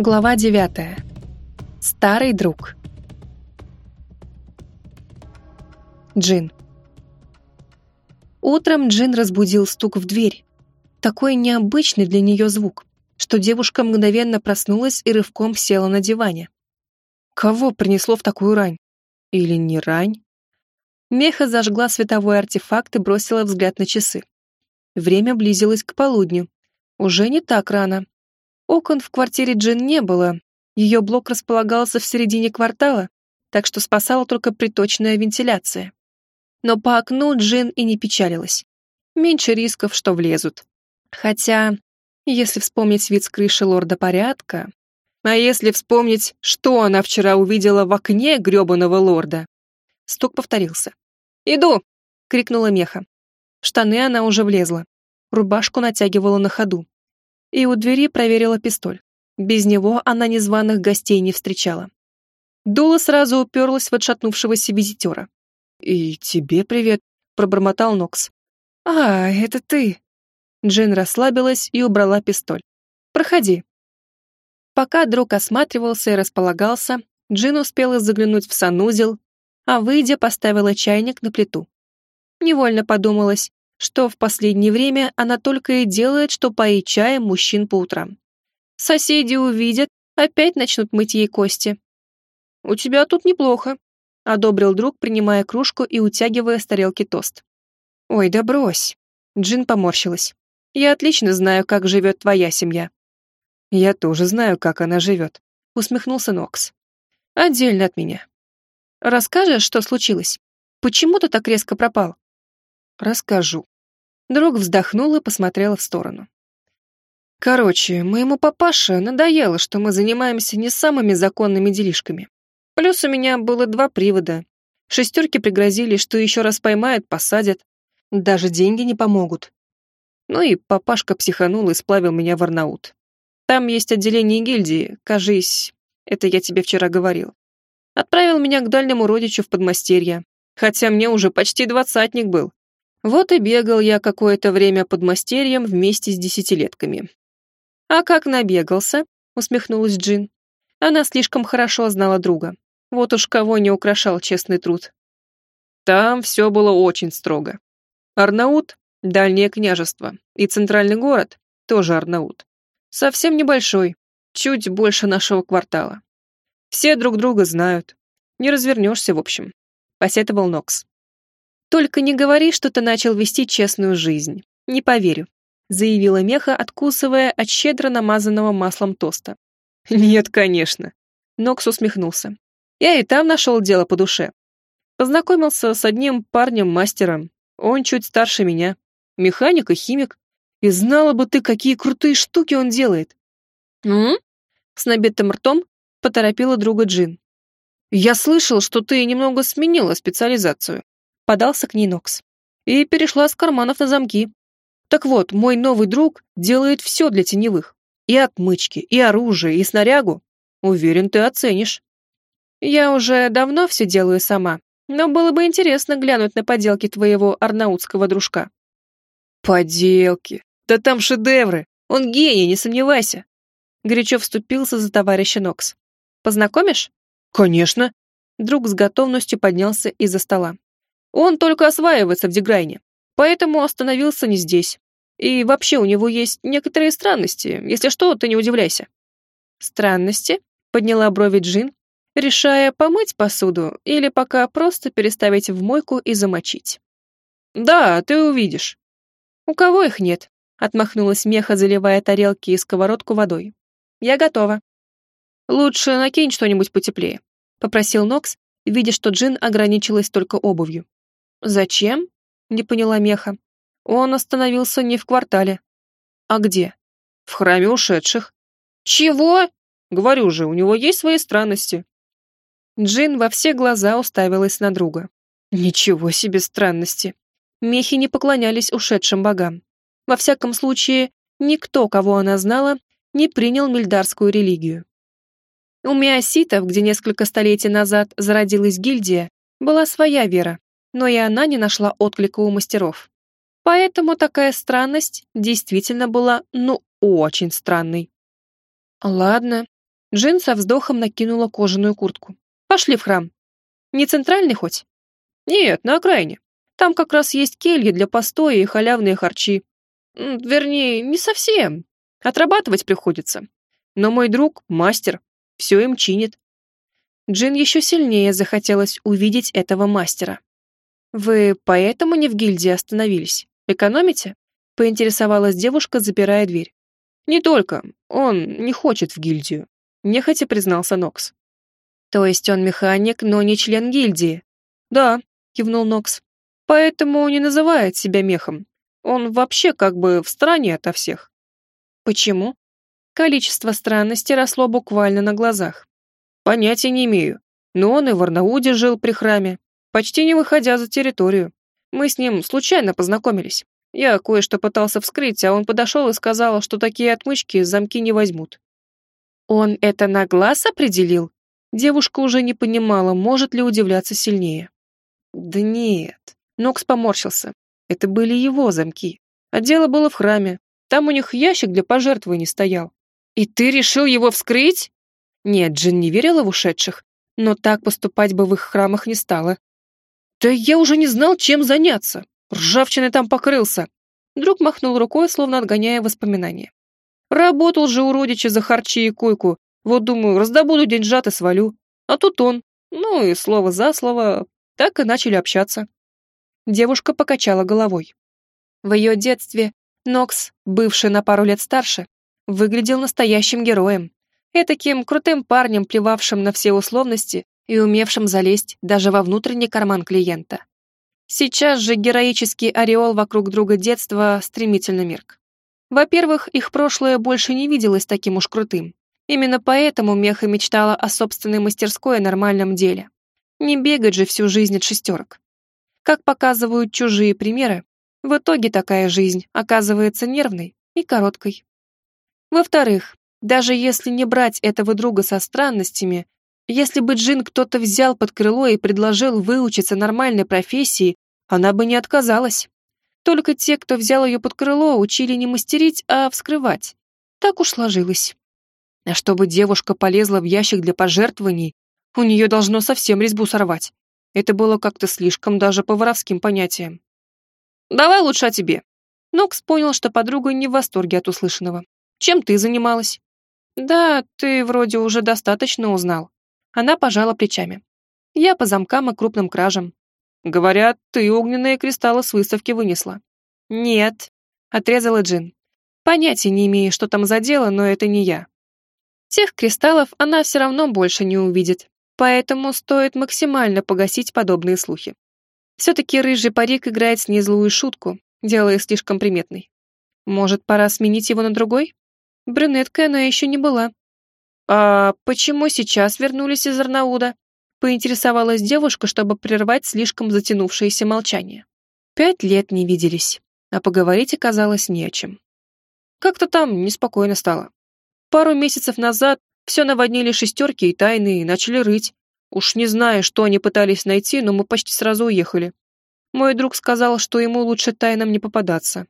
Глава 9. Старый друг. Джин. Утром Джин разбудил стук в дверь. Такой необычный для нее звук, что девушка мгновенно проснулась и рывком села на диване. Кого принесло в такую рань? Или не рань? Меха зажгла световой артефакт и бросила взгляд на часы. Время близилось к полудню. Уже не так рано, Окон в квартире Джин не было. Ее блок располагался в середине квартала, так что спасала только приточная вентиляция. Но по окну Джин и не печалилась. Меньше рисков, что влезут. Хотя, если вспомнить вид с крыши лорда порядка... А если вспомнить, что она вчера увидела в окне грёбаного лорда? Стук повторился. «Иду!» — крикнула Меха. В штаны она уже влезла. Рубашку натягивала на ходу и у двери проверила пистоль. Без него она незваных гостей не встречала. Дула сразу уперлась в отшатнувшегося визитера. «И тебе привет», — пробормотал Нокс. «А, это ты». Джин расслабилась и убрала пистоль. «Проходи». Пока друг осматривался и располагался, Джин успела заглянуть в санузел, а, выйдя, поставила чайник на плиту. Невольно подумалось, что в последнее время она только и делает, что поит чаем мужчин по утрам. Соседи увидят, опять начнут мыть ей кости. «У тебя тут неплохо», — одобрил друг, принимая кружку и утягивая с тарелки тост. «Ой, да брось!» — Джин поморщилась. «Я отлично знаю, как живет твоя семья». «Я тоже знаю, как она живет», — усмехнулся Нокс. «Отдельно от меня. Расскажешь, что случилось? Почему ты так резко пропал?» «Расскажу». Друг вздохнул и посмотрел в сторону. Короче, моему папаше надоело, что мы занимаемся не самыми законными делишками. Плюс у меня было два привода. Шестерки пригрозили, что еще раз поймают, посадят. Даже деньги не помогут. Ну и папашка психанул и сплавил меня в Арнаут. Там есть отделение гильдии, кажись, это я тебе вчера говорил. Отправил меня к дальнему родичу в подмастерье, хотя мне уже почти двадцатник был. Вот и бегал я какое-то время под мастерьем вместе с десятилетками. «А как набегался?» — усмехнулась Джин. Она слишком хорошо знала друга. Вот уж кого не украшал честный труд. Там все было очень строго. Арнаут — дальнее княжество, и центральный город — тоже Арнаут. Совсем небольшой, чуть больше нашего квартала. Все друг друга знают. Не развернешься, в общем. Посетовал Нокс. «Только не говори, что ты начал вести честную жизнь. Не поверю», заявила Меха, откусывая от щедро намазанного маслом тоста. «Нет, конечно», Нокс усмехнулся. «Я и там нашел дело по душе. Познакомился с одним парнем-мастером. Он чуть старше меня. Механик и химик. И знала бы ты, какие крутые штуки он делает». -м С набитым ртом поторопила друга Джин. «Я слышал, что ты немного сменила специализацию подался к ней Нокс. И перешла с карманов на замки. Так вот, мой новый друг делает все для теневых. И отмычки, и оружие, и снарягу. Уверен, ты оценишь. Я уже давно все делаю сама, но было бы интересно глянуть на поделки твоего арнаутского дружка. Поделки? Да там шедевры! Он гений, не сомневайся. Горячо вступился за товарища Нокс. Познакомишь? Конечно. Друг с готовностью поднялся из-за стола. Он только осваивается в Деграйне, поэтому остановился не здесь. И вообще у него есть некоторые странности, если что, ты не удивляйся». «Странности?» — подняла брови Джин, решая помыть посуду или пока просто переставить в мойку и замочить. «Да, ты увидишь». «У кого их нет?» — отмахнулась меха, заливая тарелки и сковородку водой. «Я готова». «Лучше накинь что-нибудь потеплее», — попросил Нокс, видя, что Джин ограничилась только обувью. «Зачем?» — не поняла Меха. «Он остановился не в квартале». «А где?» «В храме ушедших». «Чего?» «Говорю же, у него есть свои странности». Джин во все глаза уставилась на друга. Ничего себе странности. Мехи не поклонялись ушедшим богам. Во всяком случае, никто, кого она знала, не принял мильдарскую религию. У миоситов, где несколько столетий назад зародилась гильдия, была своя вера, но и она не нашла отклика у мастеров. Поэтому такая странность действительно была, ну, очень странной. Ладно, Джин со вздохом накинула кожаную куртку. Пошли в храм. Не центральный хоть? Нет, на окраине. Там как раз есть кельи для постоя и халявные харчи. Вернее, не совсем. Отрабатывать приходится. Но мой друг — мастер, все им чинит. Джин еще сильнее захотелось увидеть этого мастера. «Вы поэтому не в гильдии остановились? Экономите?» — поинтересовалась девушка, запирая дверь. «Не только. Он не хочет в гильдию», — нехотя признался Нокс. «То есть он механик, но не член гильдии?» «Да», — кивнул Нокс. «Поэтому не называет себя мехом. Он вообще как бы в стороне ото всех». «Почему?» Количество странностей росло буквально на глазах. Понятия не имею. Но он и в Арнауде жил при храме, почти не выходя за территорию. Мы с ним случайно познакомились. Я кое-что пытался вскрыть, а он подошел и сказал, что такие отмычки замки не возьмут. Он это на глаз определил? Девушка уже не понимала, может ли удивляться сильнее. Да нет. Нокс поморщился. Это были его замки. А дело было в храме. Там у них ящик для пожертвований стоял. И ты решил его вскрыть? Нет, Джин не верила в ушедших, но так поступать бы в их храмах не стала. Да я уже не знал, чем заняться. Ржавчиной там покрылся. Друг махнул рукой, словно отгоняя воспоминания. Работал же у родича за харчи и койку. Вот думаю, раздобуду деньжат и свалю. А тут он. Ну и слово за слово. Так и начали общаться. Девушка покачала головой. В ее детстве Нокс, бывший на пару лет старше, выглядел настоящим героем. Этаким крутым парнем, плевавшим на все условности и умевшим залезть даже во внутренний карман клиента. Сейчас же героический ореол вокруг друга детства стремительно мерк. Во-первых, их прошлое больше не виделось таким уж крутым. Именно поэтому Меха мечтала о собственной мастерской и нормальном деле. Не бегать же всю жизнь от шестерок. Как показывают чужие примеры, в итоге такая жизнь оказывается нервной и короткой. Во-вторых, даже если не брать этого друга со странностями, если бы Джин кто-то взял под крыло и предложил выучиться нормальной профессии, она бы не отказалась. Только те, кто взял ее под крыло, учили не мастерить, а вскрывать. Так уж сложилось. А чтобы девушка полезла в ящик для пожертвований, у нее должно совсем резьбу сорвать. Это было как-то слишком даже по воровским понятиям. «Давай лучше о тебе». Нокс понял, что подруга не в восторге от услышанного. «Чем ты занималась?» «Да, ты вроде уже достаточно узнал». Она пожала плечами. «Я по замкам и крупным кражам». «Говорят, ты огненные кристаллы с выставки вынесла». «Нет», — отрезала Джин. «Понятия не имею, что там за дело, но это не я». Тех кристаллов она все равно больше не увидит, поэтому стоит максимально погасить подобные слухи. Все-таки рыжий парик играет с ней злую шутку, делая слишком приметной. Может, пора сменить его на другой? Брюнеткой она еще не была. «А почему сейчас вернулись из Арнауда?» поинтересовалась девушка, чтобы прервать слишком затянувшееся молчание. Пять лет не виделись, а поговорить оказалось не о чем. Как-то там неспокойно стало. Пару месяцев назад все наводнили шестерки и тайны и начали рыть. Уж не знаю, что они пытались найти, но мы почти сразу уехали. Мой друг сказал, что ему лучше тайнам не попадаться.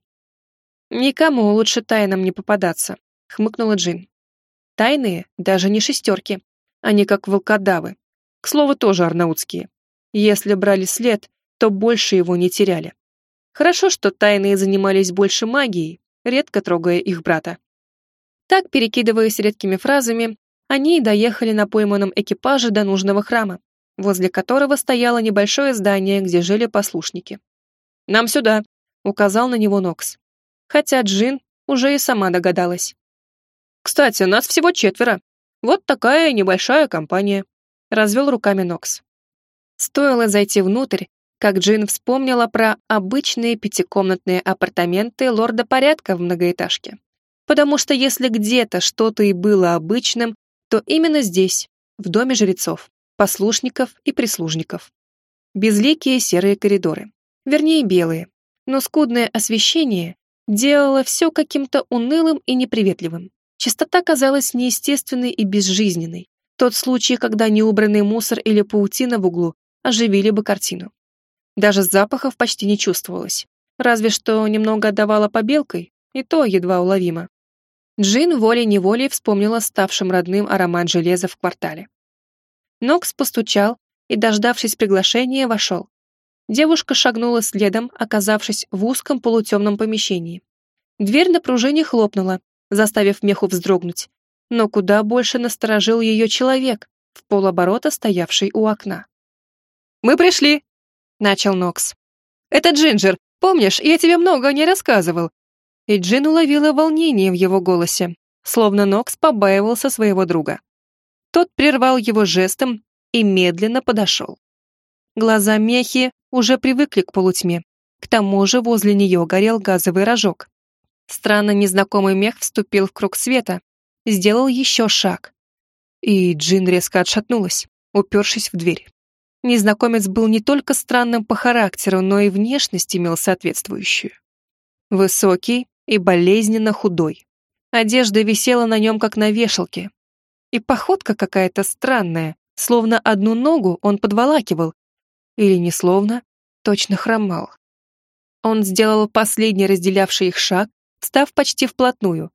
Никому лучше тайнам не попадаться, — хмыкнула Джин. «Тайные даже не шестерки. Они как волкодавы. К слову, тоже арнаутские. Если брали след, то больше его не теряли. Хорошо, что тайные занимались больше магией, редко трогая их брата. Так, перекидываясь редкими фразами, они доехали на пойманном экипаже до нужного храма, возле которого стояло небольшое здание, где жили послушники. «Нам сюда», — указал на него Нокс. Хотя Джин уже и сама догадалась. Кстати, нас всего четверо. Вот такая небольшая компания. Развел руками Нокс. Стоило зайти внутрь, как Джин вспомнила про обычные пятикомнатные апартаменты лорда порядка в многоэтажке. Потому что если где-то что-то и было обычным, то именно здесь, в доме жрецов, послушников и прислужников. Безликие серые коридоры, вернее белые, но скудное освещение делало все каким-то унылым и неприветливым. Чистота казалась неестественной и безжизненной. Тот случай, когда неубранный мусор или паутина в углу оживили бы картину. Даже запахов почти не чувствовалось. Разве что немного отдавало побелкой, и то едва уловимо. Джин волей-неволей вспомнила ставшим родным аромат железа в квартале. Нокс постучал и, дождавшись приглашения, вошел. Девушка шагнула следом, оказавшись в узком полутемном помещении. Дверь на пружине хлопнула, заставив меху вздрогнуть, но куда больше насторожил ее человек, в полоборота стоявший у окна. «Мы пришли!» — начал Нокс. «Это Джинджер, помнишь, я тебе много не рассказывал и Джин уловила волнение в его голосе, словно Нокс побаивался своего друга. Тот прервал его жестом и медленно подошел. Глаза Мехи уже привыкли к полутьме, к тому же возле нее горел газовый рожок. Странно незнакомый мех вступил в круг света, сделал еще шаг. И Джин резко отшатнулась, упершись в дверь. Незнакомец был не только странным по характеру, но и внешность имел соответствующую. Высокий, и болезненно худой. Одежда висела на нем, как на вешалке. И походка какая-то странная, словно одну ногу он подволакивал. Или не словно, точно хромал. Он сделал последний разделявший их шаг, став почти вплотную.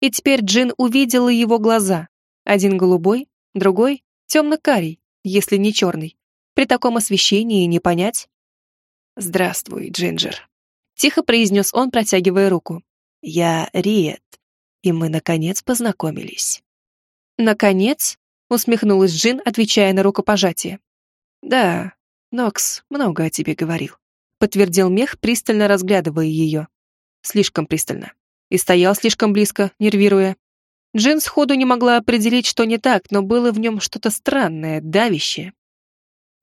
И теперь Джин увидела его глаза. Один голубой, другой темно-карий, если не черный. При таком освещении не понять. «Здравствуй, Джинджер», Тихо произнес он, протягивая руку. «Я Риет, и мы, наконец, познакомились». «Наконец?» — усмехнулась Джин, отвечая на рукопожатие. «Да, Нокс много о тебе говорил», — подтвердил мех, пристально разглядывая ее. Слишком пристально. И стоял слишком близко, нервируя. Джин сходу не могла определить, что не так, но было в нем что-то странное, давящее.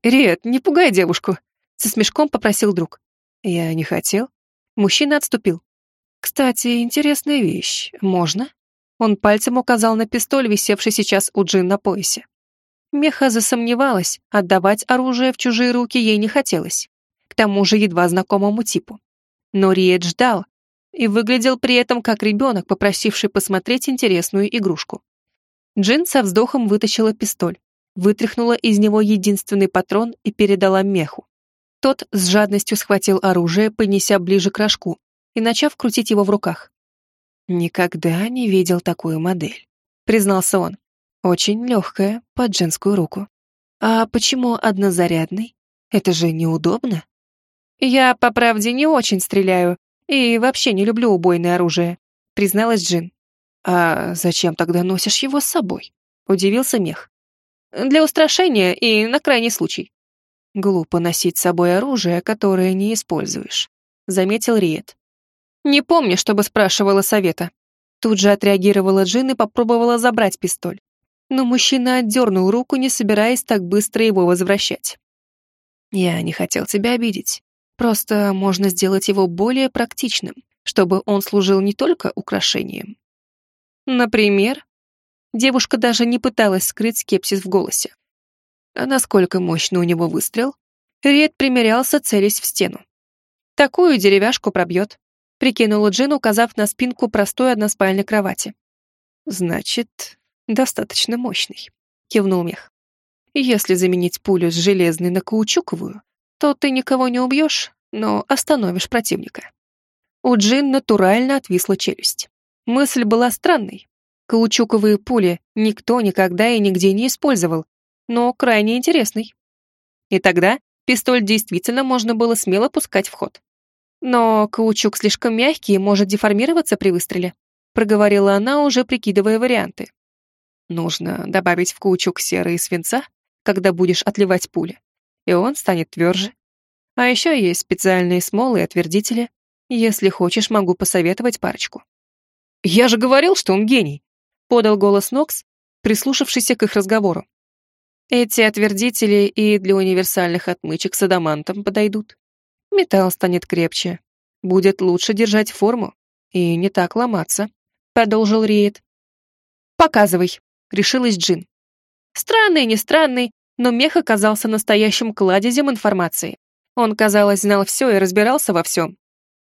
«Риет, не пугай девушку», — со смешком попросил друг. «Я не хотел», Мужчина отступил. «Кстати, интересная вещь. Можно?» Он пальцем указал на пистоль, висевший сейчас у Джин на поясе. Меха засомневалась, отдавать оружие в чужие руки ей не хотелось. К тому же едва знакомому типу. Но Риет ждал и выглядел при этом как ребенок, попросивший посмотреть интересную игрушку. Джин со вздохом вытащила пистоль, вытряхнула из него единственный патрон и передала меху. Тот с жадностью схватил оружие, понеся ближе к рожку и начав крутить его в руках. «Никогда не видел такую модель», — признался он. «Очень легкая, под женскую руку. А почему однозарядный? Это же неудобно». «Я, по правде, не очень стреляю и вообще не люблю убойное оружие», — призналась Джин. «А зачем тогда носишь его с собой?» — удивился Мех. «Для устрашения и на крайний случай». «Глупо носить с собой оружие, которое не используешь», — заметил Риет. «Не помню, чтобы спрашивала совета». Тут же отреагировала Джин и попробовала забрать пистоль. Но мужчина отдернул руку, не собираясь так быстро его возвращать. «Я не хотел тебя обидеть. Просто можно сделать его более практичным, чтобы он служил не только украшением». «Например?» Девушка даже не пыталась скрыть скепсис в голосе. А насколько мощно у него выстрел? Ред примерялся, целясь в стену. Такую деревяшку пробьет, прикинула Джин, указав на спинку простой односпальной кровати. Значит, достаточно мощный, кивнул мех. Если заменить пулю с железной на каучуковую, то ты никого не убьешь, но остановишь противника. У Джин натурально отвисла челюсть. Мысль была странной. Каучуковые пули никто никогда и нигде не использовал, но крайне интересный. И тогда пистоль действительно можно было смело пускать в ход. Но каучук слишком мягкий и может деформироваться при выстреле, проговорила она, уже прикидывая варианты. Нужно добавить в каучук серы и свинца, когда будешь отливать пули, и он станет тверже. А еще есть специальные смолы и отвердители. Если хочешь, могу посоветовать парочку. «Я же говорил, что он гений!» — подал голос Нокс, прислушавшийся к их разговору. Эти отвердители и для универсальных отмычек с адамантом подойдут. Металл станет крепче, будет лучше держать форму и не так ломаться», — продолжил Риет. «Показывай», — решилась Джин. Странный, не странный, но мех оказался настоящим кладезем информации. Он, казалось, знал все и разбирался во всем.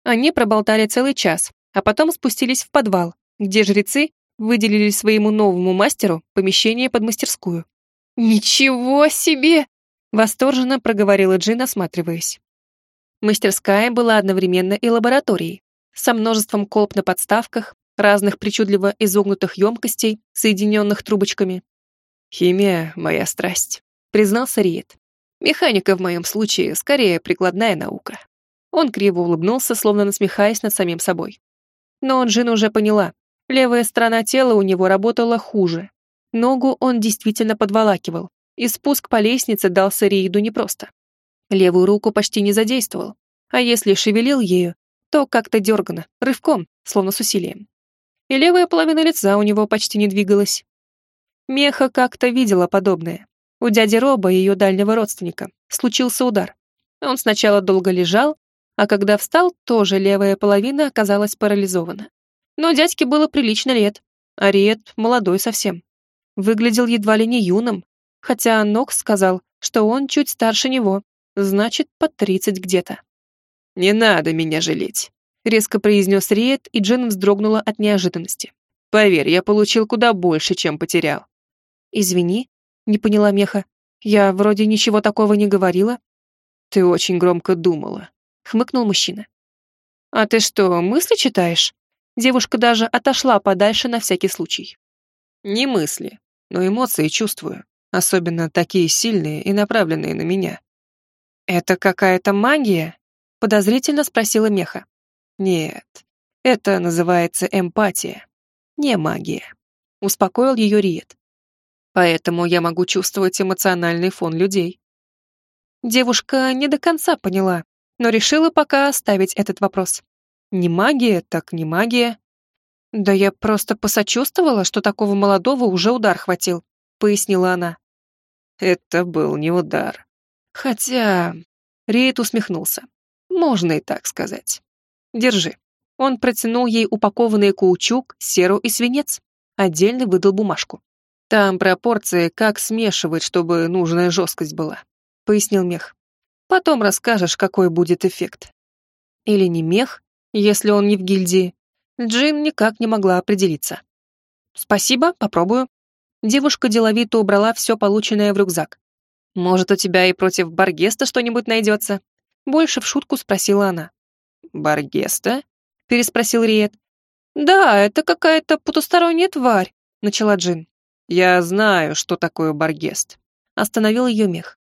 Они проболтали целый час, а потом спустились в подвал, где жрецы выделили своему новому мастеру помещение под мастерскую. «Ничего себе!» — восторженно проговорила Джин, осматриваясь. Мастерская была одновременно и лабораторией, со множеством колб на подставках, разных причудливо изогнутых емкостей, соединенных трубочками. «Химия — моя страсть», — признался Риет. «Механика в моем случае скорее прикладная наука». Он криво улыбнулся, словно насмехаясь над самим собой. Но Джин уже поняла. Левая сторона тела у него работала хуже. Ногу он действительно подволакивал, и спуск по лестнице дался Рииду непросто. Левую руку почти не задействовал, а если шевелил ею, то как-то дергано, рывком, словно с усилием. И левая половина лица у него почти не двигалась. Меха как-то видела подобное. У дяди Роба, ее дальнего родственника, случился удар. Он сначала долго лежал, а когда встал, тоже левая половина оказалась парализована. Но дядьке было прилично лет, а Риет молодой совсем. Выглядел едва ли не юным, хотя Нокс сказал, что он чуть старше него, значит, под тридцать где-то. «Не надо меня жалеть», — резко произнес Риет, и Джин вздрогнула от неожиданности. «Поверь, я получил куда больше, чем потерял». «Извини», — не поняла Меха. «Я вроде ничего такого не говорила». «Ты очень громко думала», — хмыкнул мужчина. «А ты что, мысли читаешь?» Девушка даже отошла подальше на всякий случай. «Не мысли, но эмоции чувствую, особенно такие сильные и направленные на меня». «Это какая-то магия?» — подозрительно спросила Меха. «Нет, это называется эмпатия, не магия», — успокоил ее Риет. «Поэтому я могу чувствовать эмоциональный фон людей». Девушка не до конца поняла, но решила пока оставить этот вопрос. Не магия, так не магия. Да я просто посочувствовала, что такого молодого уже удар хватил, пояснила она. Это был не удар. Хотя... Рейд усмехнулся. Можно и так сказать. Держи. Он протянул ей упакованный каучук, серу и свинец. Отдельно выдал бумажку. Там пропорции, как смешивать, чтобы нужная жесткость была, пояснил мех. Потом расскажешь, какой будет эффект. Или не мех, если он не в гильдии. Джин никак не могла определиться. «Спасибо, попробую». Девушка деловито убрала все полученное в рюкзак. «Может, у тебя и против Баргеста что-нибудь найдется?» Больше в шутку спросила она. «Баргеста?» — переспросил Риет. «Да, это какая-то потусторонняя тварь», — начала Джин. «Я знаю, что такое Баргест», — остановил ее мех.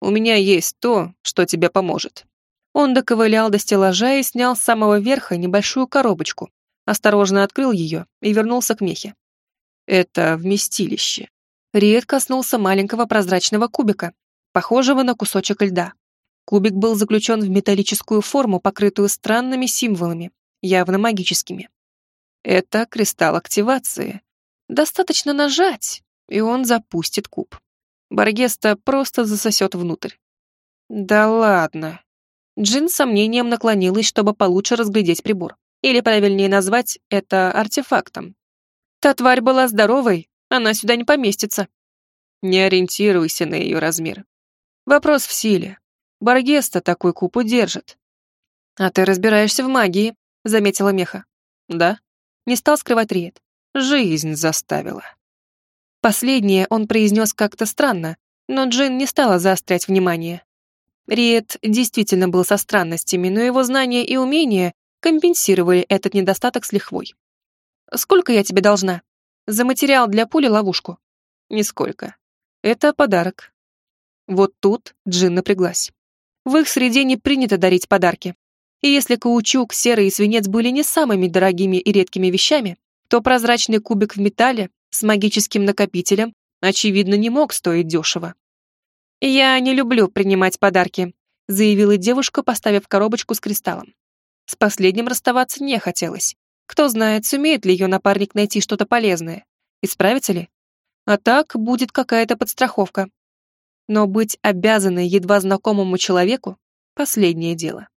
У меня есть то, что тебе поможет». Он доковылял до стеллажа и снял с самого верха небольшую коробочку, осторожно открыл ее и вернулся к мехе. «Это вместилище». Риет коснулся маленького прозрачного кубика, похожего на кусочек льда. Кубик был заключен в металлическую форму, покрытую странными символами, явно магическими. Это кристалл активации. Достаточно нажать, и он запустит куб. Баргеста просто засосет внутрь. Да ладно. Джин с сомнением наклонилась, чтобы получше разглядеть прибор. Или правильнее назвать это артефактом. Та тварь была здоровой, она сюда не поместится. Не ориентируйся на ее размер. Вопрос в силе. Баргеста такой куб удержит. А ты разбираешься в магии, заметила Меха. Да? Не стал скрывать Риет. Жизнь заставила. Последнее он произнес как-то странно, но Джин не стала заострять внимание. Риет действительно был со странностями, но его знания и умения компенсировали этот недостаток с лихвой. «Сколько я тебе должна? За материал для пули ловушку?» «Нисколько. Это подарок». Вот тут Джин напряглась. В их среде не принято дарить подарки. И если каучук, серый и свинец были не самыми дорогими и редкими вещами, то прозрачный кубик в металле с магическим накопителем, очевидно, не мог стоить дешево. «Я не люблю принимать подарки», заявила девушка, поставив коробочку с кристаллом. С последним расставаться не хотелось. Кто знает, сумеет ли ее напарник найти что-то полезное. И справится ли? А так будет какая-то подстраховка. Но быть обязанной едва знакомому человеку — последнее дело.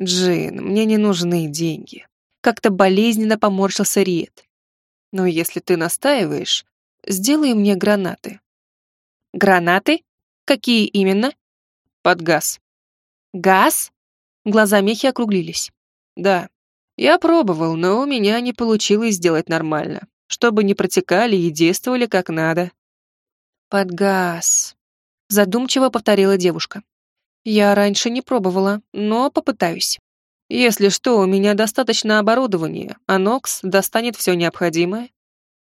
«Джин, мне не нужны деньги», — как-то болезненно поморщился Риет. Но если ты настаиваешь, сделай мне гранаты. Гранаты? Какие именно? Под газ. Газ? Глаза Мехи округлились. Да. Я пробовал, но у меня не получилось сделать нормально, чтобы не протекали и действовали как надо. Под газ. Задумчиво повторила девушка. Я раньше не пробовала, но попытаюсь. Если что, у меня достаточно оборудования, а Нокс достанет все необходимое.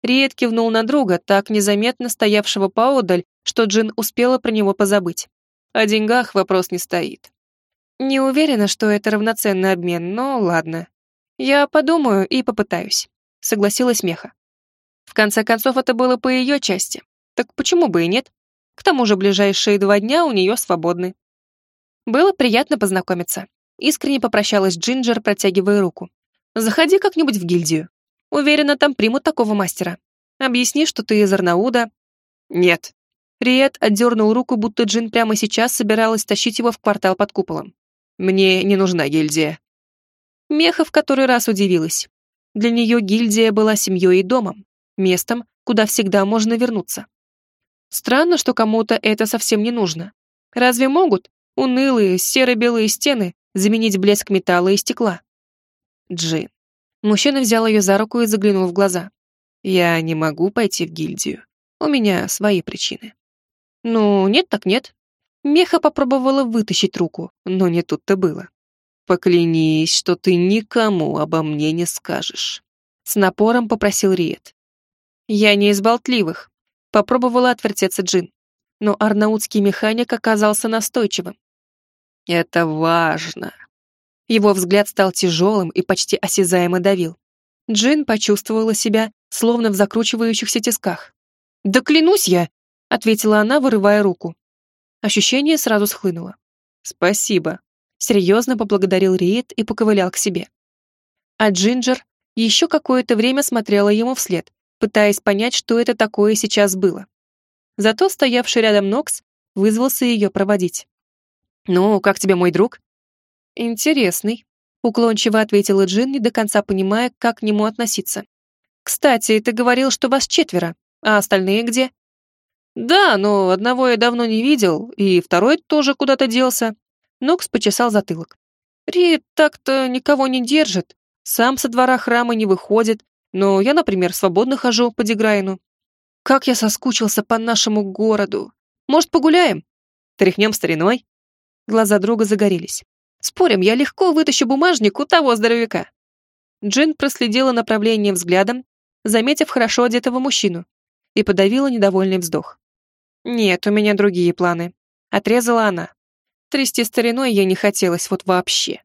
Риет кивнул на друга, так незаметно стоявшего поодаль, что Джин успела про него позабыть. О деньгах вопрос не стоит. Не уверена, что это равноценный обмен, но ладно. Я подумаю и попытаюсь, согласилась Меха. В конце концов, это было по ее части. Так почему бы и нет? К тому же ближайшие два дня у нее свободны. Было приятно познакомиться. Искренне попрощалась Джинджер, протягивая руку. «Заходи как-нибудь в гильдию. Уверена, там примут такого мастера. Объясни, что ты из Арнауда». «Нет». Риет отдернул руку, будто Джин прямо сейчас собиралась тащить его в квартал под куполом. «Мне не нужна гильдия». Меха в который раз удивилась. Для нее гильдия была семьей и домом, местом, куда всегда можно вернуться. Странно, что кому-то это совсем не нужно. Разве могут унылые серо-белые стены заменить блеск металла и стекла? Джин. Мужчина взял ее за руку и заглянул в глаза. «Я не могу пойти в гильдию. У меня свои причины». «Ну, нет так нет». Меха попробовала вытащить руку, но не тут-то было. «Поклянись, что ты никому обо мне не скажешь», — с напором попросил Риет. «Я не из болтливых», — попробовала отвертеться Джин, но арнаутский механик оказался настойчивым. «Это важно». Его взгляд стал тяжелым и почти осязаемо давил. Джин почувствовала себя, словно в закручивающихся тисках. «Да клянусь я!» — ответила она, вырывая руку. Ощущение сразу схлынуло. «Спасибо», серьезно поблагодарил Риет и поковылял к себе. А Джинджер еще какое-то время смотрела ему вслед, пытаясь понять, что это такое сейчас было. Зато стоявший рядом Нокс вызвался ее проводить. «Ну, как тебе мой друг?» «Интересный», — уклончиво ответила Джин, не до конца понимая, как к нему относиться. «Кстати, ты говорил, что вас четверо, а остальные где?» «Да, но одного я давно не видел, и второй тоже куда-то делся. Нокс почесал затылок. Рид так-то никого не держит, сам со двора храма не выходит, но я, например, свободно хожу по Деграйну. Как я соскучился по нашему городу. Может, погуляем? Тряхнем стариной? Глаза друга загорелись. Спорим, я легко вытащу бумажник у того здоровяка. Джин проследила направление взглядом, заметив хорошо одетого мужчину, и подавила недовольный вздох. «Нет, у меня другие планы», — отрезала она. Трясти стариной я не хотелось вот вообще.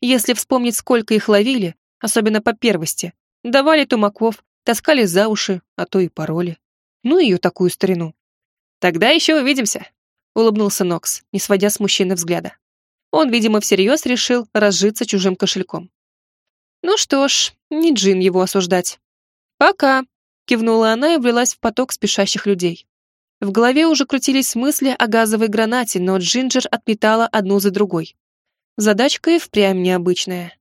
Если вспомнить, сколько их ловили, особенно по первости, давали тумаков, таскали за уши, а то и пароли. Ну ее такую старину. Тогда еще увидимся, улыбнулся Нокс, не сводя с мужчины взгляда. Он, видимо, всерьез решил разжиться чужим кошельком. Ну что ж, не Джин его осуждать. Пока, кивнула она и влилась в поток спешащих людей. В голове уже крутились мысли о газовой гранате, но Джинджер отметала одну за другой. Задачка и впрямь необычная.